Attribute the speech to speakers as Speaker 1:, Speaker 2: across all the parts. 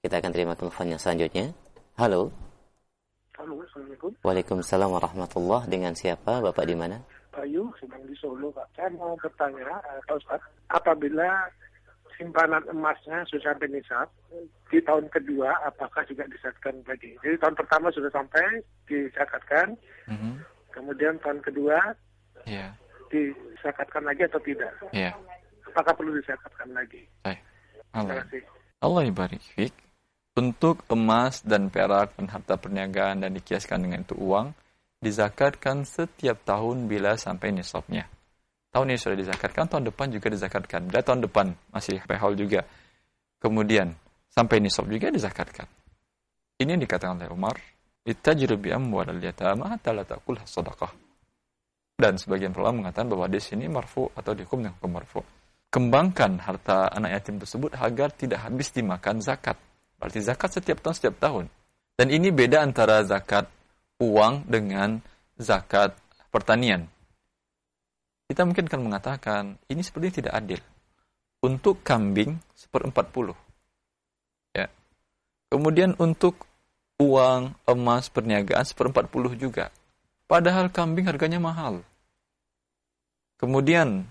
Speaker 1: Kita akan terima telepon yang selanjutnya. Halo.
Speaker 2: Halo, Assalamualaikum.
Speaker 1: Waalaikumsalam warahmatullah. Dengan siapa? Bapak di mana?
Speaker 2: Bayu, sedang di Solo, Pak. Saya mau bertanya, uh, Pak Ustaz, apabila simpanan emasnya sudah sampai nisab, di tahun kedua apakah juga disatkan lagi? Jadi tahun pertama sudah sampai, disakatkan, mm -hmm. kemudian tahun kedua yeah. disakatkan lagi atau tidak?
Speaker 3: Yeah.
Speaker 2: Apakah perlu disakatkan lagi?
Speaker 3: Baik. Allah. Allah ibarik untuk emas dan perak dan harta perniagaan dan dikiaskan dengan itu uang dizakatkan setiap tahun bila sampai nisabnya. Tahun ini sudah dizakatkan, tahun depan juga dizakatkan. Dan tahun depan masih behal juga. Kemudian sampai nisab juga dizakatkan. Ini yang dikatakan oleh Umar, "Ittajiru bi amwal al-yatama hatta la taqul sadaqah." Dan sebagian ulama mengatakan bahwa di sini marfu atau dihukum dengan hukum marfu. Kembangkan harta anak yatim tersebut agar tidak habis dimakan zakat Berarti zakat setiap tahun setiap tahun. Dan ini beda antara zakat uang dengan zakat pertanian. Kita mungkin akan mengatakan ini seperti tidak adil. Untuk kambing seperempat puluh. Ya. Kemudian untuk uang, emas, perniagaan seperempat puluh juga. Padahal kambing harganya mahal. Kemudian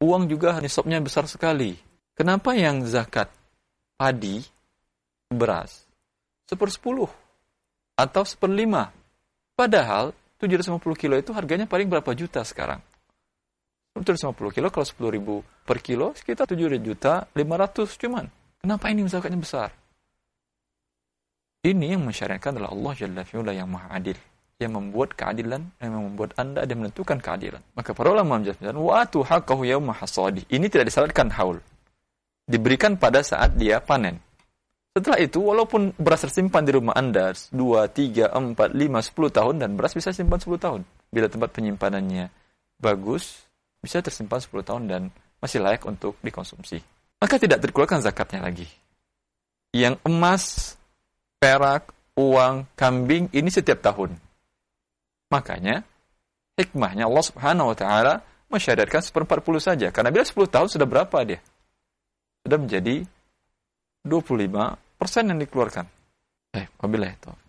Speaker 3: uang juga nisabnya besar sekali. Kenapa yang zakat padi beras sepersepuluh atau seperlima. Padahal 750 kilo itu harganya paling berapa juta sekarang? 750 kilo kalau 10 ribu per kilo sekitar 7 juta 500 cuman. Kenapa ini zakatnya besar? Ini yang mensyariatkan adalah Allah Jalla fi'ula yang maha adil. Yang membuat keadilan, yang membuat anda dan menentukan keadilan. Maka para ulama menjelaskan, wa atu haqqahu yawma hasadi. Ini tidak disyaratkan haul. Diberikan pada saat dia panen. Setelah itu, walaupun beras tersimpan di rumah Anda 2, 3, 4, 5, 10 tahun, dan beras bisa simpan 10 tahun. Bila tempat penyimpanannya bagus, bisa tersimpan 10 tahun dan masih layak untuk dikonsumsi. Maka tidak terkeluarkan zakatnya lagi. Yang emas, perak, uang, kambing, ini setiap tahun. Makanya, hikmahnya Allah subhanahu wa ta'ala mensyariatkan seperempat puluh saja. Karena bila 10 tahun sudah berapa dia? Sudah menjadi 25 persen yang dikeluarkan. Eh, wabillahi itu.